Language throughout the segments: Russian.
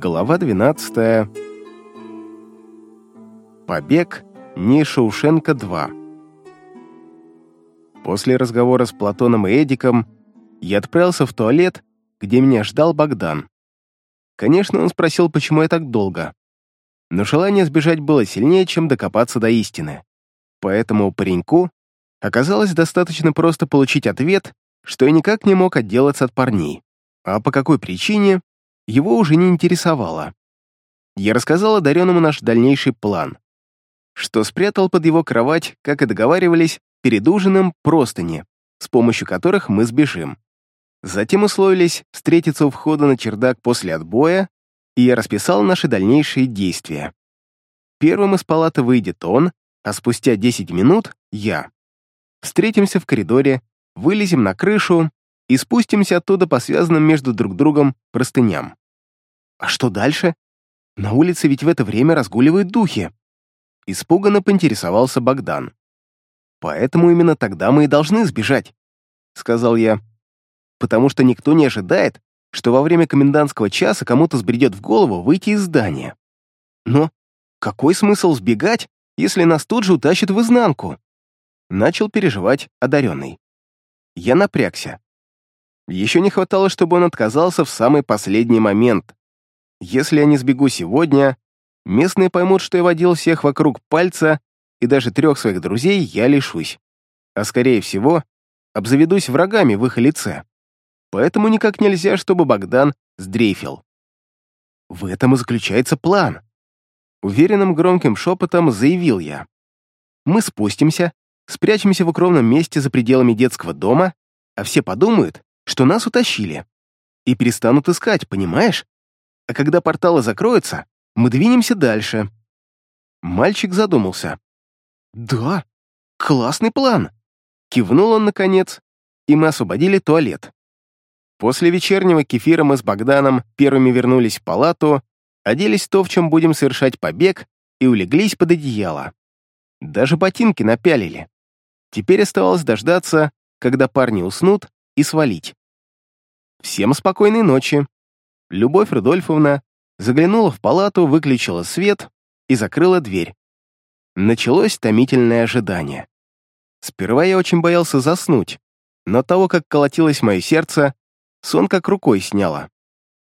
Глава 12. Побег Ни Шоушенка 2. После разговора с Платоном и Эдиком я отправился в туалет, где меня ждал Богдан. Конечно, он спросил, почему я так долго. Но желание сбежать было сильнее, чем докопаться до истины. Поэтому пареньку оказалось достаточно просто получить ответ, что я никак не мог отделаться от парней. А по какой причине, его уже не интересовало. Я рассказал одаренному наш дальнейший план, что спрятал под его кровать, как и договаривались, перед ужином простыни, с помощью которых мы сбежим. Затем условились встретиться у входа на чердак после отбоя, и я расписал наши дальнейшие действия. Первым из палаты выйдет он, а спустя 10 минут — я. Встретимся в коридоре, вылезем на крышу и спустимся оттуда по связанным между друг другом простыням. А что дальше? На улице ведь в это время разгуливают духи. Испуганно поинтересовался Богдан. Поэтому именно тогда мы и должны сбежать, сказал я. Потому что никто не ожидает, что во время комендантского часа кому-то сбредет в голову выйти из здания. Но какой смысл сбегать, если нас тут же утащат в изнанку? Начал переживать одаренный. Я напрягся. Еще не хватало, чтобы он отказался в самый последний момент. Если я не сбегу сегодня, местные поймут, что я водил всех вокруг пальца, и даже трех своих друзей я лишусь. А скорее всего, обзаведусь врагами в их лице. Поэтому никак нельзя, чтобы Богдан сдрейфил. В этом и заключается план. Уверенным громким шепотом заявил я. Мы спустимся, спрячемся в укромном месте за пределами детского дома, а все подумают, что нас утащили. И перестанут искать, понимаешь? А когда порталы закроются, мы двинемся дальше. Мальчик задумался. Да, классный план. Кивнул он наконец, и мы освободили туалет. После вечернего кефира мы с Богданом первыми вернулись в палату, оделись то, в чем будем совершать побег, и улеглись под одеяло. Даже ботинки напялили. Теперь оставалось дождаться, когда парни уснут, и свалить. Всем спокойной ночи. Любовь Рудольфовна заглянула в палату, выключила свет и закрыла дверь. Началось томительное ожидание. Сперва я очень боялся заснуть, но того, как колотилось мое сердце, сон как рукой сняло.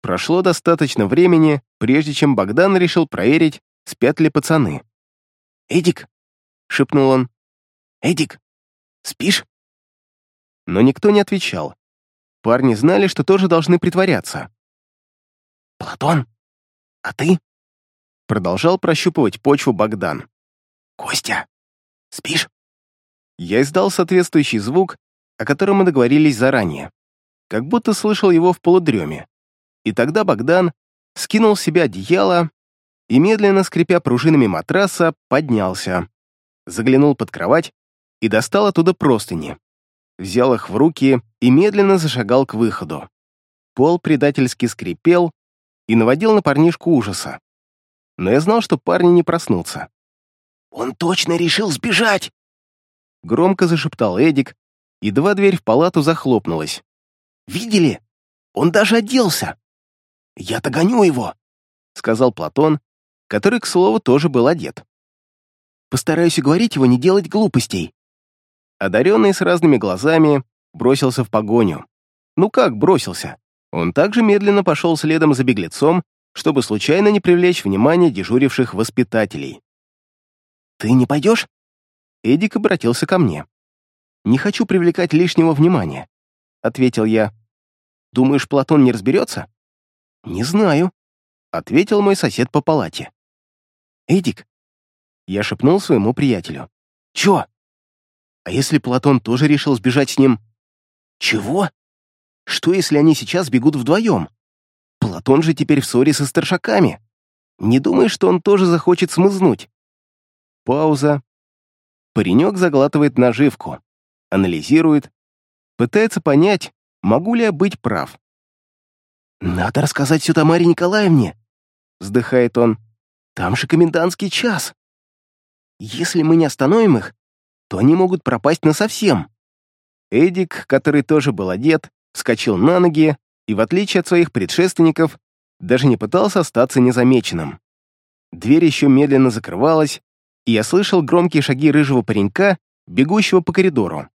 Прошло достаточно времени, прежде чем Богдан решил проверить, спят ли пацаны. «Эдик!» — шепнул он. «Эдик, спишь?» Но никто не отвечал. Парни знали, что тоже должны притворяться. «Платон, а ты?» Продолжал прощупывать почву Богдан. «Костя, спишь?» Я издал соответствующий звук, о котором мы договорились заранее, как будто слышал его в полудреме. И тогда Богдан скинул с себя одеяло и, медленно скрипя пружинами матраса, поднялся, заглянул под кровать и достал оттуда простыни взял их в руки и медленно зашагал к выходу. Пол предательски скрипел и наводил на парнишку ужаса. Но я знал, что парни не проснутся. «Он точно решил сбежать!» Громко зашептал Эдик, едва дверь в палату захлопнулась. «Видели? Он даже оделся!» «Я догоню его!» — сказал Платон, который, к слову, тоже был одет. «Постараюсь уговорить его не делать глупостей одаренный с разными глазами, бросился в погоню. Ну как бросился? Он также медленно пошел следом за беглецом, чтобы случайно не привлечь внимание дежуривших воспитателей. «Ты не пойдешь?» Эдик обратился ко мне. «Не хочу привлекать лишнего внимания», — ответил я. «Думаешь, Платон не разберется?» «Не знаю», — ответил мой сосед по палате. «Эдик», — я шепнул своему приятелю. «Чё?» А если Платон тоже решил сбежать с ним? Чего? Что, если они сейчас бегут вдвоем? Платон же теперь в ссоре со старшаками. Не думаешь, что он тоже захочет смызнуть? Пауза. Паренек заглатывает наживку, анализирует, пытается понять, могу ли я быть прав. «Надо рассказать все Тамаре Николаевне», — вздыхает он. «Там же комендантский час. Если мы не остановим их, то они могут пропасть насовсем. Эдик, который тоже был одет, вскочил на ноги и, в отличие от своих предшественников, даже не пытался остаться незамеченным. Дверь еще медленно закрывалась, и я слышал громкие шаги рыжего паренька, бегущего по коридору.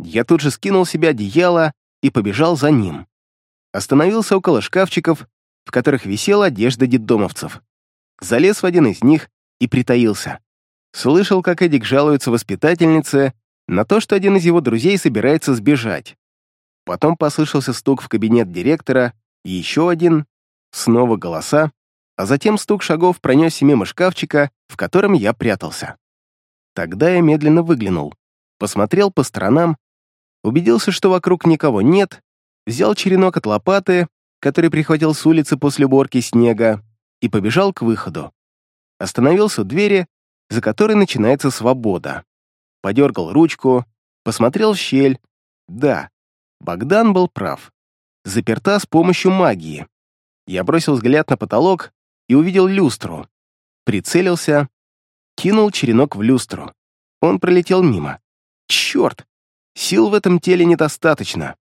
Я тут же скинул себе одеяло и побежал за ним. Остановился около шкафчиков, в которых висела одежда детдомовцев. Залез в один из них и притаился. Слышал, как Эдик жалуется воспитательнице на то, что один из его друзей собирается сбежать. Потом послышался стук в кабинет директора, еще один, снова голоса, а затем стук шагов пронесся мимо шкафчика, в котором я прятался. Тогда я медленно выглянул, посмотрел по сторонам, убедился, что вокруг никого нет, взял черенок от лопаты, который прихватил с улицы после уборки снега, и побежал к выходу. Остановился у двери, за которой начинается свобода. Подергал ручку, посмотрел в щель. Да, Богдан был прав. Заперта с помощью магии. Я бросил взгляд на потолок и увидел люстру. Прицелился, кинул черенок в люстру. Он пролетел мимо. Черт! Сил в этом теле недостаточно.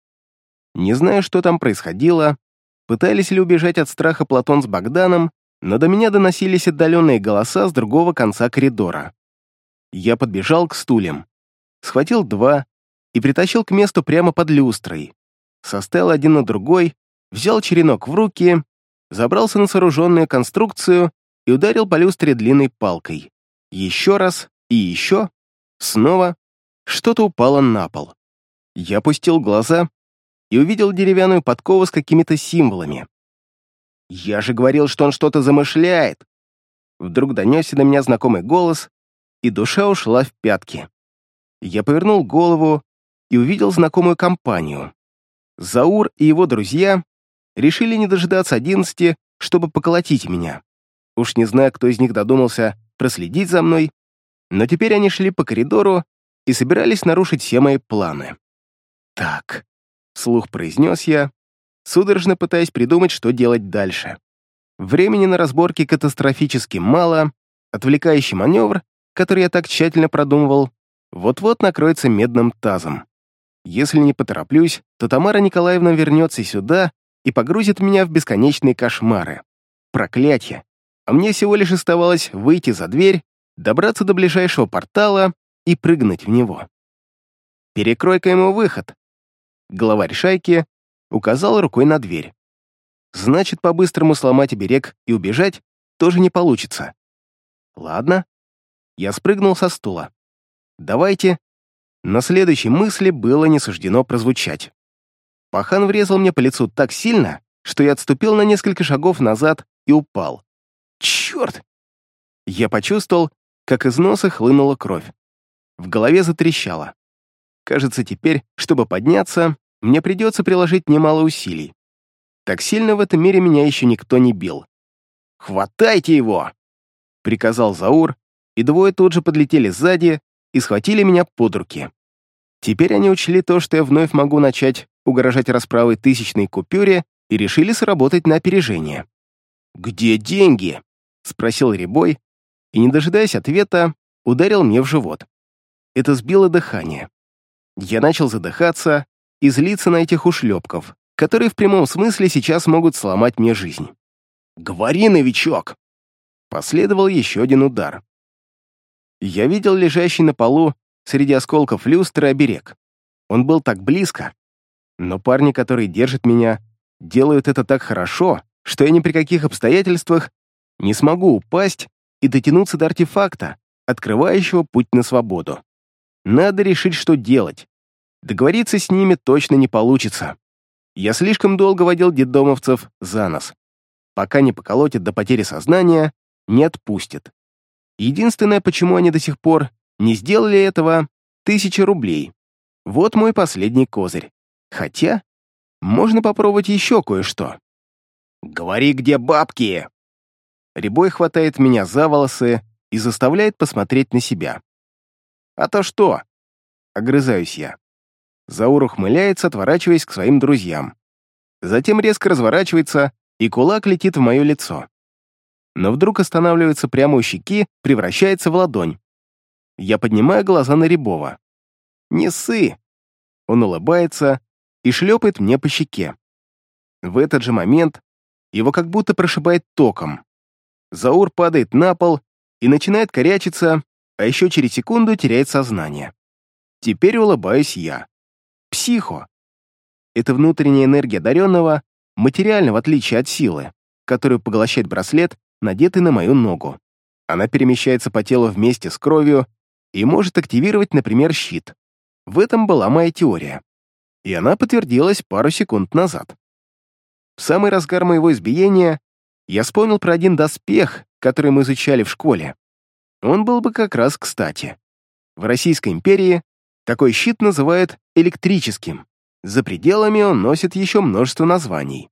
Не знаю, что там происходило, пытались ли убежать от страха Платон с Богданом, но до меня доносились отдаленные голоса с другого конца коридора. Я подбежал к стульям, схватил два и притащил к месту прямо под люстрой. Составил один на другой, взял черенок в руки, забрался на сооруженную конструкцию и ударил по люстре длинной палкой. Еще раз и еще. Снова что-то упало на пол. Я опустил глаза и увидел деревянную подкову с какими-то символами. «Я же говорил, что он что-то замышляет!» Вдруг донесся до меня знакомый голос, и душа ушла в пятки. Я повернул голову и увидел знакомую компанию. Заур и его друзья решили не дожидаться одиннадцати, чтобы поколотить меня. Уж не знаю, кто из них додумался проследить за мной, но теперь они шли по коридору и собирались нарушить все мои планы. «Так», — вслух произнес я, судорожно пытаясь придумать, что делать дальше. Времени на разборки катастрофически мало, отвлекающий маневр, который я так тщательно продумывал, вот-вот накроется медным тазом. Если не потороплюсь, то Тамара Николаевна вернется сюда и погрузит меня в бесконечные кошмары. Проклятье! А мне всего лишь оставалось выйти за дверь, добраться до ближайшего портала и прыгнуть в него. «Перекрой-ка ему выход!» Главарь шайки указал рукой на дверь. Значит, по-быстрому сломать оберег и убежать тоже не получится. Ладно. Я спрыгнул со стула. Давайте. На следующей мысли было не суждено прозвучать. Пахан врезал мне по лицу так сильно, что я отступил на несколько шагов назад и упал. Черт! Я почувствовал, как из носа хлынула кровь. В голове затрещало. Кажется, теперь, чтобы подняться, мне придется приложить немало усилий. Так сильно в этом мире меня еще никто не бил. «Хватайте его!» — приказал Заур, и двое тут же подлетели сзади и схватили меня под руки. Теперь они учли то, что я вновь могу начать угрожать расправой тысячной купюре и решили сработать на опережение. «Где деньги?» — спросил Рябой, и, не дожидаясь ответа, ударил мне в живот. Это сбило дыхание. Я начал задыхаться, и злиться на этих ушлепков, которые в прямом смысле сейчас могут сломать мне жизнь. «Говори, новичок!» Последовал еще один удар. Я видел лежащий на полу среди осколков люстры оберег. Он был так близко. Но парни, которые держат меня, делают это так хорошо, что я ни при каких обстоятельствах не смогу упасть и дотянуться до артефакта, открывающего путь на свободу. Надо решить, что делать. Договориться с ними точно не получится. Я слишком долго водил детдомовцев за нос. Пока не поколотят до потери сознания, не отпустят. Единственное, почему они до сих пор не сделали этого, тысяча рублей. Вот мой последний козырь. Хотя, можно попробовать еще кое-что. «Говори, где бабки!» Рябой хватает меня за волосы и заставляет посмотреть на себя. «А то что?» — огрызаюсь я. Заур ухмыляется, отворачиваясь к своим друзьям. Затем резко разворачивается, и кулак летит в мое лицо. Но вдруг останавливается прямо у щеки, превращается в ладонь. Я поднимаю глаза на Рябова. «Не ссы!» Он улыбается и шлепает мне по щеке. В этот же момент его как будто прошибает током. Заур падает на пол и начинает корячиться, а еще через секунду теряет сознание. Теперь улыбаюсь я. Психо. Это внутренняя энергия одаренного, материально в отличие от силы, которую поглощает браслет, надетый на мою ногу. Она перемещается по телу вместе с кровью и может активировать, например, щит. В этом была моя теория. И она подтвердилась пару секунд назад. В самый разгар моего избиения я вспомнил про один доспех, который мы изучали в школе. Он был бы как раз кстати. В Российской империи такой щит называют электрическим. За пределами он носит еще множество названий.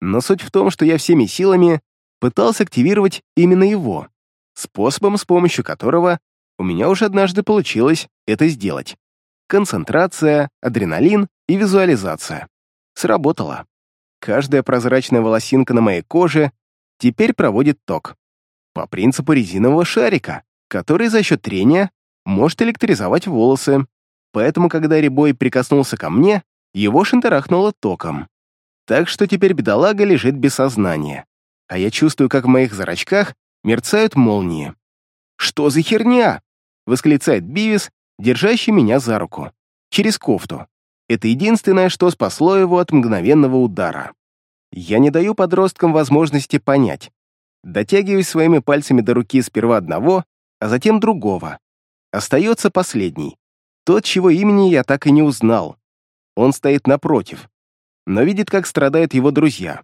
Но суть в том, что я всеми силами пытался активировать именно его, способом, с помощью которого у меня уже однажды получилось это сделать. Концентрация, адреналин и визуализация. Сработало. Каждая прозрачная волосинка на моей коже теперь проводит ток. По принципу резинового шарика, который за счет трения может электризовать волосы. Поэтому, когда Рябой прикоснулся ко мне, его шандарахнуло током. Так что теперь бедолага лежит без сознания. А я чувствую, как в моих зрачках мерцают молнии. «Что за херня?» — восклицает Бивис, держащий меня за руку. Через кофту. Это единственное, что спасло его от мгновенного удара. Я не даю подросткам возможности понять. Дотягиваюсь своими пальцами до руки сперва одного, а затем другого. Остается последний. Тот, чего имени я так и не узнал. Он стоит напротив, но видит, как страдают его друзья.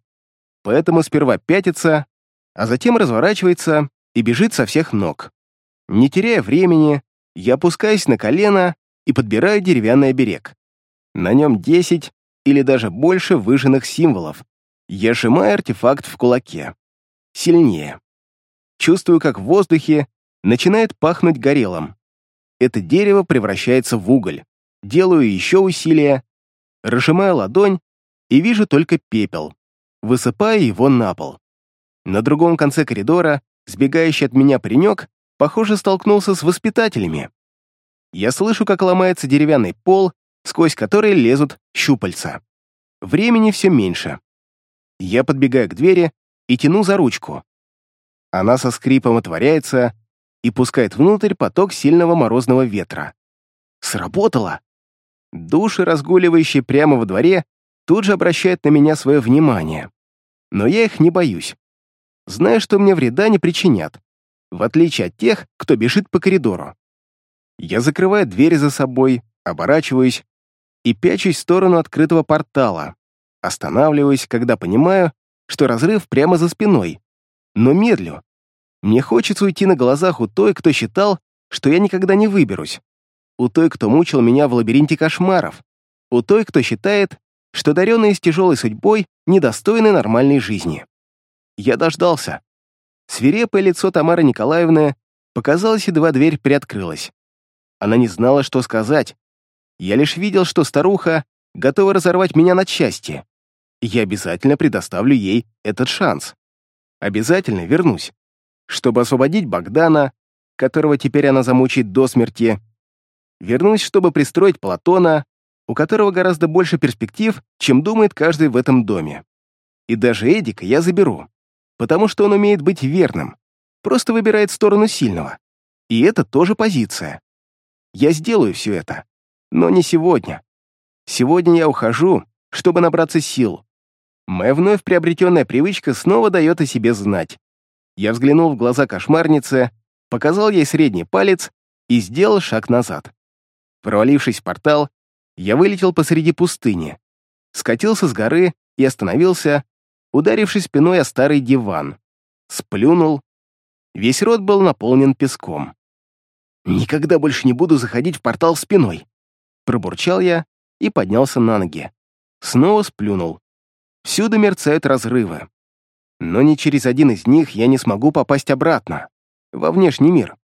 Поэтому сперва пятится, а затем разворачивается и бежит со всех ног. Не теряя времени, я опускаюсь на колено и подбираю деревянный оберег. На нем 10 или даже больше выжженных символов. Я сжимаю артефакт в кулаке. Сильнее. Чувствую, как в воздухе начинает пахнуть горелым. Это дерево превращается в уголь. Делаю еще усилия, разжимаю ладонь и вижу только пепел. Высыпаю его на пол. На другом конце коридора сбегающий от меня паренек, похоже, столкнулся с воспитателями. Я слышу, как ломается деревянный пол, сквозь который лезут щупальца. Времени все меньше. Я подбегаю к двери и тяну за ручку. Она со скрипом отворяется и пускает внутрь поток сильного морозного ветра. Сработало! Души, разгуливающие прямо во дворе, тут же обращают на меня свое внимание. Но я их не боюсь. Знаю, что мне вреда не причинят, в отличие от тех, кто бежит по коридору. Я закрываю дверь за собой, оборачиваюсь и пячусь в сторону открытого портала. Останавливаюсь, когда понимаю, что разрыв прямо за спиной. Но медлю. Мне хочется уйти на глазах у той, кто считал, что я никогда не выберусь у той, кто мучил меня в лабиринте кошмаров, у той, кто считает, что даренные с тяжелой судьбой недостойны нормальной жизни. Я дождался. Свирепое лицо Тамары Николаевны показалось, едва дверь приоткрылась. Она не знала, что сказать. Я лишь видел, что старуха готова разорвать меня на части. Я обязательно предоставлю ей этот шанс. Обязательно вернусь, чтобы освободить Богдана, которого теперь она замучает до смерти, Вернусь, чтобы пристроить Платона, у которого гораздо больше перспектив, чем думает каждый в этом доме. И даже Эдика я заберу, потому что он умеет быть верным, просто выбирает сторону сильного. И это тоже позиция. Я сделаю все это, но не сегодня. Сегодня я ухожу, чтобы набраться сил. Моя вновь приобретенная привычка снова дает о себе знать. Я взглянул в глаза кошмарницы, показал ей средний палец и сделал шаг назад. Провалившись в портал, я вылетел посреди пустыни, скатился с горы и остановился, ударившись спиной о старый диван. Сплюнул. Весь рот был наполнен песком. «Никогда больше не буду заходить в портал спиной!» Пробурчал я и поднялся на ноги. Снова сплюнул. Всюду мерцают разрывы. Но ни через один из них я не смогу попасть обратно, во внешний мир.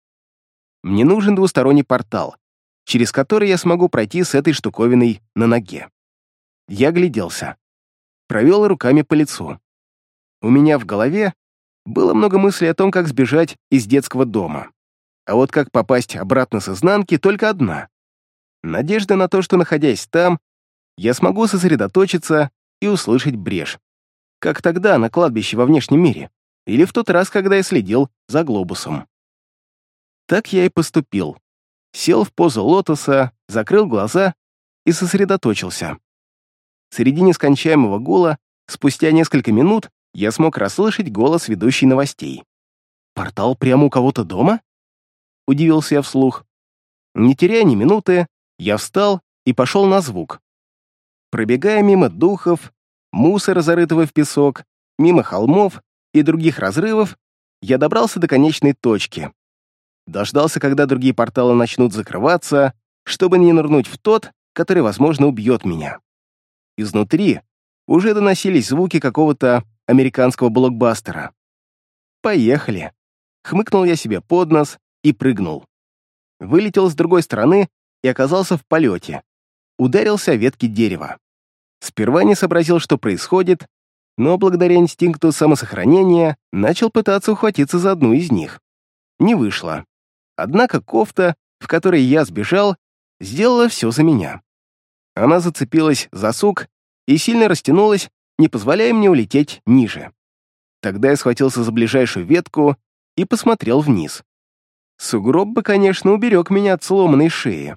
Мне нужен двусторонний портал, через который я смогу пройти с этой штуковиной на ноге. Я гляделся. Провел руками по лицу. У меня в голове было много мыслей о том, как сбежать из детского дома. А вот как попасть обратно с изнанки, только одна. Надежда на то, что, находясь там, я смогу сосредоточиться и услышать брешь. Как тогда, на кладбище во внешнем мире. Или в тот раз, когда я следил за глобусом. Так я и поступил. Сел в позу лотоса, закрыл глаза и сосредоточился. Среди нескончаемого гула, спустя несколько минут, я смог расслышать голос ведущей новостей. «Портал прямо у кого-то дома?» Удивился я вслух. Не теряя ни минуты, я встал и пошел на звук. Пробегая мимо духов, мусора, зарытого в песок, мимо холмов и других разрывов, я добрался до конечной точки. Дождался, когда другие порталы начнут закрываться, чтобы не нырнуть в тот, который, возможно, убьет меня. Изнутри уже доносились звуки какого-то американского блокбастера. «Поехали!» — хмыкнул я себе под нос и прыгнул. Вылетел с другой стороны и оказался в полете. Ударился о ветки дерева. Сперва не сообразил, что происходит, но благодаря инстинкту самосохранения начал пытаться ухватиться за одну из них. Не вышло. Однако кофта, в которой я сбежал, сделала все за меня. Она зацепилась за сук и сильно растянулась, не позволяя мне улететь ниже. Тогда я схватился за ближайшую ветку и посмотрел вниз. Сугроб бы, конечно, уберег меня от сломанной шеи.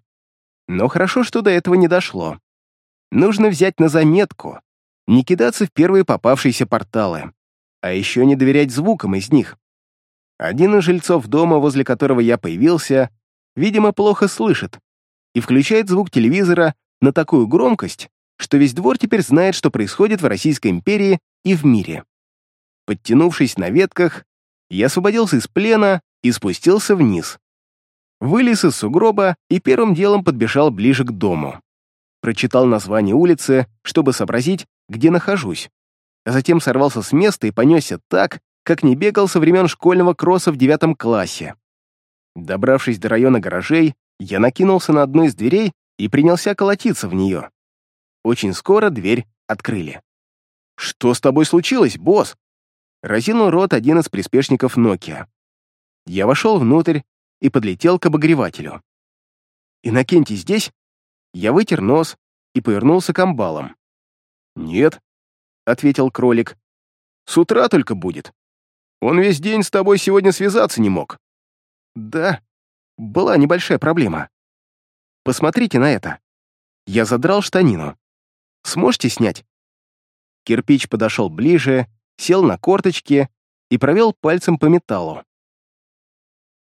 Но хорошо, что до этого не дошло. Нужно взять на заметку, не кидаться в первые попавшиеся порталы, а еще не доверять звукам из них. Один из жильцов дома, возле которого я появился, видимо, плохо слышит и включает звук телевизора на такую громкость, что весь двор теперь знает, что происходит в Российской империи и в мире. Подтянувшись на ветках, я освободился из плена и спустился вниз. Вылез из сугроба и первым делом подбежал ближе к дому. Прочитал название улицы, чтобы сообразить, где нахожусь. А затем сорвался с места и понесся так, как не бегал со времен школьного кросса в девятом классе. Добравшись до района гаражей, я накинулся на одну из дверей и принялся колотиться в нее. Очень скоро дверь открыли. «Что с тобой случилось, босс?» Разинул рот один из приспешников Nokia. Я вошел внутрь и подлетел к обогревателю. «Иннокентий здесь?» Я вытер нос и повернулся к амбалам. «Нет», — ответил кролик. «С утра только будет. Он весь день с тобой сегодня связаться не мог». «Да, была небольшая проблема. Посмотрите на это. Я задрал штанину. Сможете снять?» Кирпич подошел ближе, сел на корточки и провел пальцем по металлу.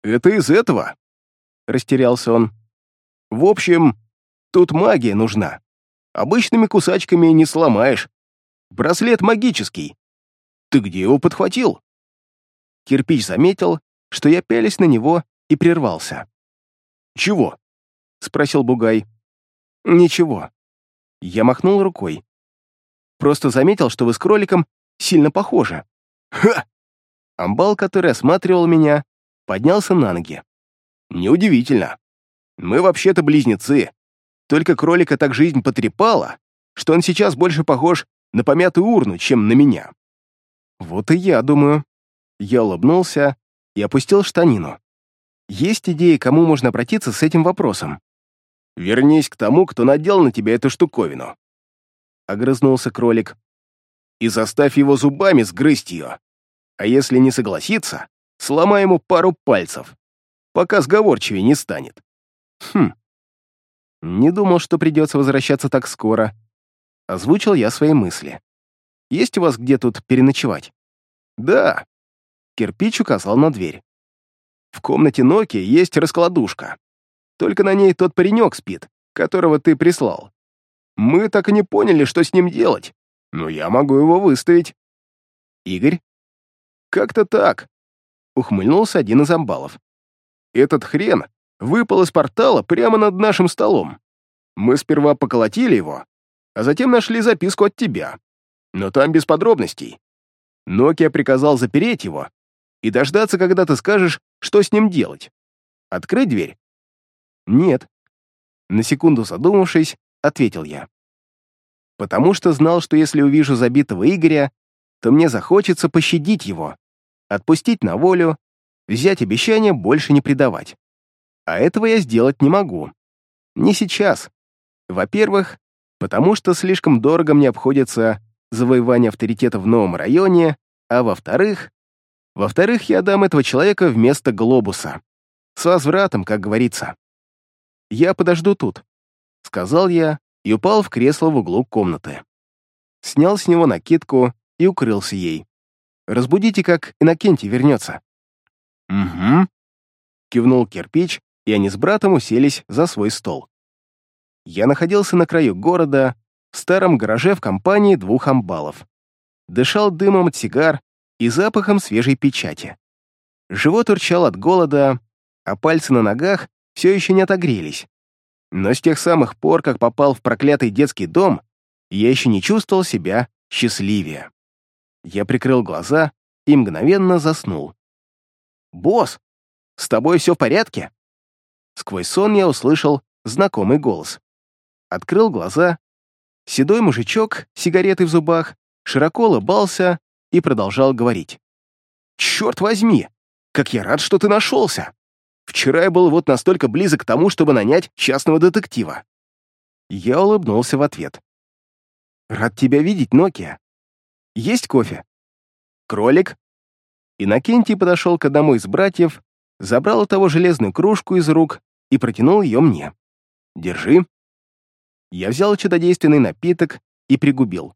«Это из этого?» — растерялся он. «В общем, тут магия нужна. Обычными кусачками не сломаешь. Браслет магический. Ты где его подхватил?» Кирпич заметил, что я пялись на него и прервался. «Чего?» — спросил Бугай. «Ничего». Я махнул рукой. «Просто заметил, что вы с кроликом сильно похожи». «Ха!» Амбал, который осматривал меня, поднялся на ноги. «Неудивительно. Мы вообще-то близнецы. Только кролика так жизнь потрепала, что он сейчас больше похож на помятую урну, чем на меня». «Вот и я думаю». Я улыбнулся и опустил штанину. «Есть идеи, кому можно обратиться с этим вопросом?» «Вернись к тому, кто надел на тебя эту штуковину», — огрызнулся кролик. «И заставь его зубами сгрызть ее. А если не согласится, сломай ему пару пальцев, пока сговорчивее не станет». «Хм. Не думал, что придется возвращаться так скоро». Озвучил я свои мысли. «Есть у вас где тут переночевать?» «Да». Кирпич указал на дверь. «В комнате Ноки есть раскладушка. Только на ней тот паренек спит, которого ты прислал. Мы так и не поняли, что с ним делать, но я могу его выставить». «Игорь?» «Как-то так», — ухмыльнулся один из амбалов. «Этот хрен выпал из портала прямо над нашим столом. Мы сперва поколотили его, а затем нашли записку от тебя. Но там без подробностей. Нокия приказал запереть его и дождаться, когда ты скажешь, что с ним делать. Открыть дверь «Нет». На секунду задумавшись, ответил я. «Потому что знал, что если увижу забитого Игоря, то мне захочется пощадить его, отпустить на волю, взять обещание больше не предавать. А этого я сделать не могу. Не сейчас. Во-первых, потому что слишком дорого мне обходится завоевание авторитета в новом районе, а во-вторых... Во-вторых, я дам этого человека вместо глобуса. С возвратом, как говорится. Я подожду тут, — сказал я и упал в кресло в углу комнаты. Снял с него накидку и укрылся ей. Разбудите, как Иннокентий вернется. «Угу», — кивнул кирпич, и они с братом уселись за свой стол. Я находился на краю города, в старом гараже в компании двух амбалов. Дышал дымом от сигар и запахом свежей печати. Живот урчал от голода, а пальцы на ногах все еще не отогрелись. Но с тех самых пор, как попал в проклятый детский дом, я еще не чувствовал себя счастливее. Я прикрыл глаза и мгновенно заснул. «Босс, с тобой все в порядке?» Сквозь сон я услышал знакомый голос. Открыл глаза. Седой мужичок, сигареты в зубах, широко улыбался и продолжал говорить. «Черт возьми! Как я рад, что ты нашелся! Вчера я был вот настолько близок к тому, чтобы нанять частного детектива». Я улыбнулся в ответ. «Рад тебя видеть, Нокия. Есть кофе?» «Кролик?» Иннокентий подошел к одному из братьев, забрал у того железную кружку из рук и протянул ее мне. «Держи». Я взял чудодейственный напиток и пригубил.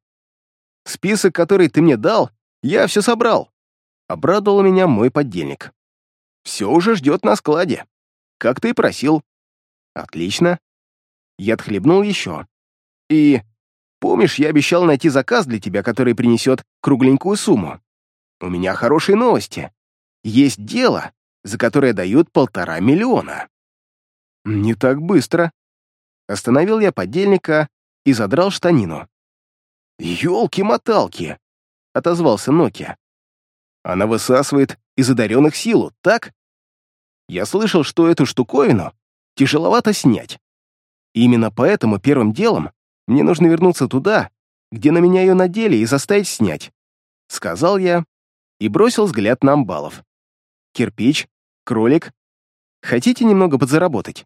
«Список, который ты мне дал, я все собрал», — обрадовал меня мой подельник. «Все уже ждет на складе, как ты и просил». «Отлично». Я отхлебнул еще. «И помнишь, я обещал найти заказ для тебя, который принесет кругленькую сумму? У меня хорошие новости. Есть дело, за которое дают полтора миллиона». «Не так быстро». Остановил я подельника и задрал штанину. «Елки-моталки!» — отозвался Нокия. «Она высасывает из одаренных силу, так? Я слышал, что эту штуковину тяжеловато снять. именно поэтому первым делом мне нужно вернуться туда, где на меня ее надели, и заставить снять», — сказал я и бросил взгляд на амбалов. «Кирпич, кролик. Хотите немного подзаработать?»